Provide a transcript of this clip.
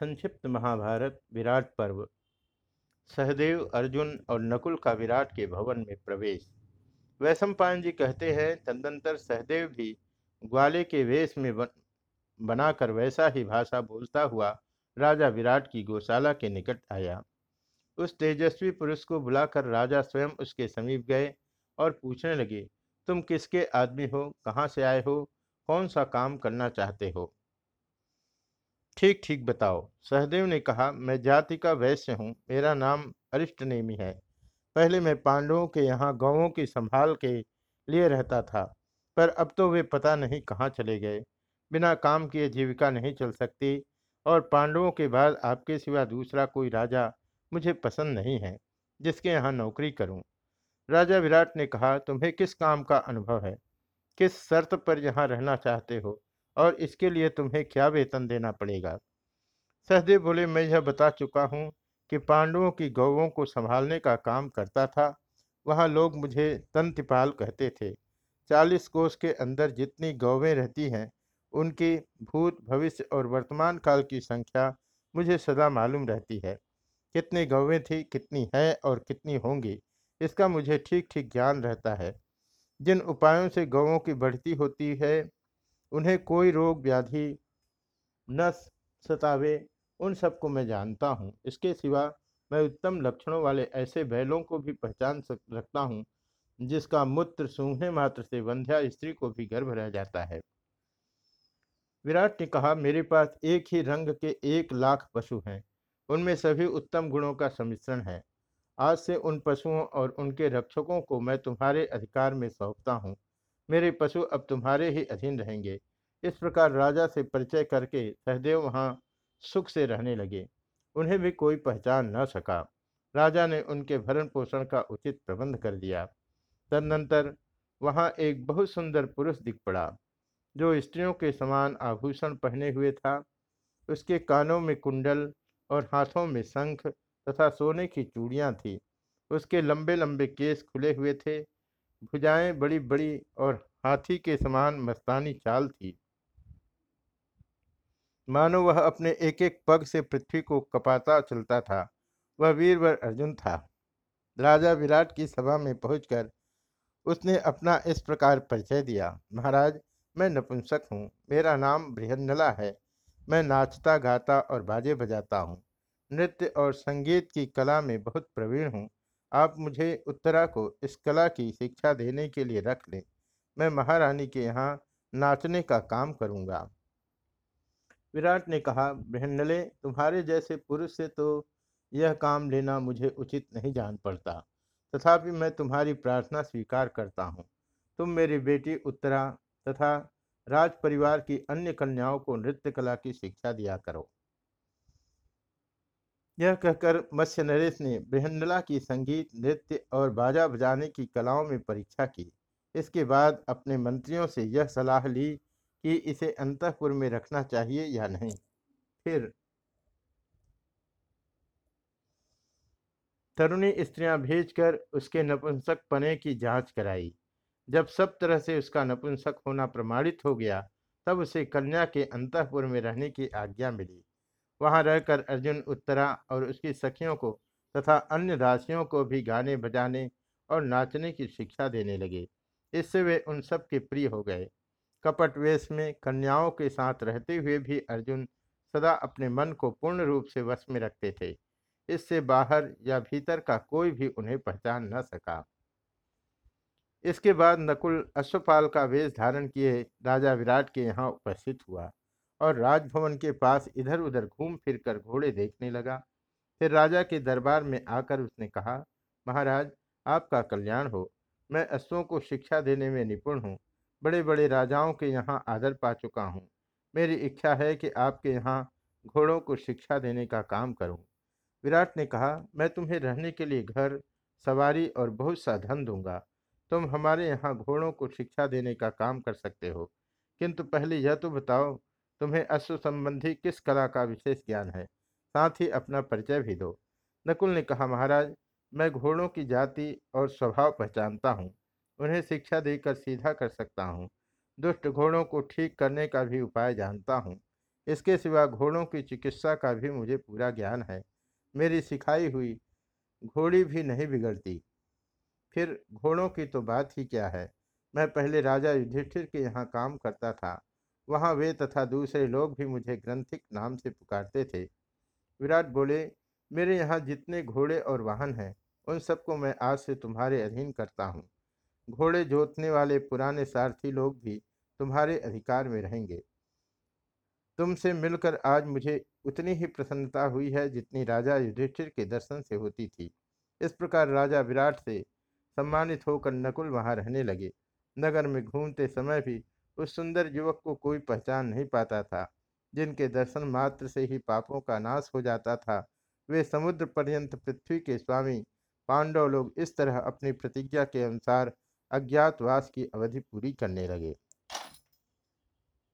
संक्षिप्त महाभारत विराट पर्व। सहदेव अर्जुन और नकुल का विराट के भवन में प्रवेश। वैशंपायन जी कहते हैं तदंतर सहदेव भी ग्वाले के वेश में बन, बनाकर वैसा ही भाषा बोलता हुआ राजा विराट की गौशाला के निकट आया। उस तेजस्वी पुरुष को बुलाकर राजा स्वयं उसके समीप गए और पूछने लगे तुम किसके आदमी हो? कहाँ से आए हो? कौन सा काम करना चाहते हो? ठीक ठीक बताओ। सहदेव ने कहा, मैं जाति का वैश्य हूँ, मेरा नाम अरिष्ट नेमी है। पहले मैं पांडवों के यहाँ गौों की संभाल के लिए रहता था, पर अब तो वे पता नहीं कहाँ चले गए। बिना काम किए जीविका नहीं चल सकती, और पांडवों के बाद आपके सिवा दूसरा कोई राजा मुझे पसंद नहीं है, जिसके यहाँ नौकरी करूँ। राजा विराट ने कहा, तुम्हें किस काम का अनुभव है? किस शर्त पर यहाँ रहना चाहते हो? और इसके लिए तुम्हें क्या वेतन देना पड़ेगा? सहदेव बोले, मैं यह बता चुका हूँ कि पांडवों की गौवों को संभालने का काम करता था। वहाँ लोग मुझे तंतिपाल कहते थे। चालीस कोष के अंदर जितनी गौवें रहती हैं, उनकी भूत भविष्य और वर्तमान काल की संख्या मुझे सदा मालूम रहती है। कितनी गौवें थी, कितनी है और कितनी होंगी, इसका मुझे ठीक ठीक ज्ञान रहता है। जिन उपायों से गौों की बढ़ती होती है उन्हें कोई रोग व्याधि न सतावे, उन सबको मैं जानता हूँ। इसके सिवा मैं उत्तम लक्षणों वाले ऐसे बैलों को भी पहचान सक, रखता हूँ, जिसका मूत्र सूंघने मात्र से वंध्या स्त्री को भी गर्भ रह जाता है। विराट ने कहा, मेरे पास एक ही रंग के एक लाख पशु हैं। उनमें सभी उत्तम गुणों का सम्मिश्रण है। आज से उन पशुओं और उनके रक्षकों को मैं तुम्हारे अधिकार में सौंपता हूँ। मेरे पशु अब तुम्हारे ही अधीन रहेंगे। इस प्रकार राजा से परिचय करके सहदेव वहाँ सुख से रहने लगे। उन्हें भी कोई पहचान न सका। राजा ने उनके भरण पोषण का उचित प्रबंध कर दिया। तदनंतर वहाँ एक बहुत सुंदर पुरुष दिख पड़ा, जो स्त्रियों के समान आभूषण पहने हुए था। उसके कानों में कुंडल और हाथों में शंख तथा सोने की चूड़ियाँ थी। उसके लंबे लंबे केस खुले हुए थे। भुजाएँ बड़ी बड़ी और हाथी के समान मस्तानी चाल थी। मानो वह अपने एक एक पग से पृथ्वी को कपाता चलता था। वह वीरवर अर्जुन था। राजा विराट की सभा में पहुंचकर उसने अपना इस प्रकार परिचय दिया। महाराज, मैं नपुंसक हूँ। मेरा नाम बृहन्नला है। मैं नाचता, गाता और बाजे बजाता हूँ। नृत्य और संगीत की कला में बहुत प्रवीण हूँ। आप मुझे उत्तरा को इस कला की शिक्षा देने के लिए रख लें मैं महारानी के यहाँ नाचने का काम करूँगा। विराट ने कहा बहनले तुम्हारे जैसे पुरुष से तो यह काम लेना मुझे उचित नहीं जान पड़ता। तथापि मैं तुम्हारी प्रार्थना स्वीकार करता हूँ। तुम मेरी बेटी उत्तरा तथा राज परिवार की अन्य कन्याओं को नृत्य कला की शिक्षा दिया करो। यह कहकर मत्स्य नरेश ने बृहंडला की संगीत, नृत्य और बाजा बजाने की कलाओं में परीक्षा की। इसके बाद अपने मंत्रियों से यह सलाह ली कि इसे अंतपुर में रखना चाहिए या नहीं। फिर तरुणी स्त्रियाँ भेजकर उसके नपुंसक पने की जाँच कराई। जब सब तरह से उसका नपुंसक होना प्रमाणित हो गया, तब उसे कन्या के अंतपुर में रहने की आज्ञा मिली। वहाँ रहकर अर्जुन उत्तरा और उसकी सखियों को तथा अन्य दासियों को भी गाने बजाने और नाचने की शिक्षा देने लगे। इससे वे उन सब के प्रिय हो गए। कपट वेश में कन्याओं के साथ रहते हुए भी अर्जुन सदा अपने मन को पूर्ण रूप से वश में रखते थे। इससे बाहर या भीतर का कोई भी उन्हें पहचान न सका। इसके बाद नकुल अश्वपाल का वेश धारण किए राजा विराट के यहाँ उपस्थित हुआ। और राजभवन के पास इधर उधर घूम फिरकर घोड़े देखने लगा। फिर राजा के दरबार में आकर उसने कहा, महाराज, आपका कल्याण हो। मैं अश्वों को शिक्षा देने में निपुण हूँ। बड़े बड़े राजाओं के यहाँ आदर पा चुका हूँ। मेरी इच्छा है कि आपके यहाँ घोड़ों को शिक्षा देने का काम करूँ विराट ने कहा, मैं तुम्हें रहने के लिए घर, सवारी और बहुत सा धन दूँगा। तुम हमारे यहाँ घोड़ों को शिक्षा देने का काम कर सकते हो। किंतु पहले यह तो बताओ तुम्हें अश्व संबंधी किस कला का विशेष ज्ञान है? साथ ही अपना परिचय भी दो। नकुल ने कहा, महाराज, मैं घोड़ों की जाति और स्वभाव पहचानता हूँ। उन्हें शिक्षा देकर सीधा कर सकता हूँ। दुष्ट घोड़ों को ठीक करने का भी उपाय जानता हूँ। इसके सिवा घोड़ों की चिकित्सा का भी मुझे पूरा ज्ञान है। मेरी सिखाई हुई घोड़ी भी नहीं बिगड़ती। फिर घोड़ों की तो बात ही क्या है? मैं पहले राजा युधिष्ठिर के यहाँ काम करता था। वहाँ वे तथा दूसरे लोग भी मुझे ग्रंथिक नाम से पुकारते थे। विराट बोले, मेरे यहाँ जितने घोड़े और वाहन हैं, उन सबको मैं आज से तुम्हारे अधीन करता हूँ। घोड़े जोतने वाले पुराने सारथी लोग भी तुम्हारे अधिकार में रहेंगे। तुमसे मिलकर आज मुझे उतनी ही प्रसन्नता हुई है जितनी राजा युधिष्ठिर के दर्शन से होती थी। इस प्रकार राजा विराट से सम्मानित होकर नकुल वहाँ रहने लगे। नगर में घूमते समय भी उस सुंदर युवक को कोई पहचान नहीं पाता था। जिनके दर्शन मात्र से ही पापों का नाश हो जाता था, वे समुद्र पर्यंत पृथ्वी के स्वामी पांडव लोग इस तरह अपनी प्रतिज्ञा के अनुसार अज्ञातवास की अवधि पूरी करने लगे।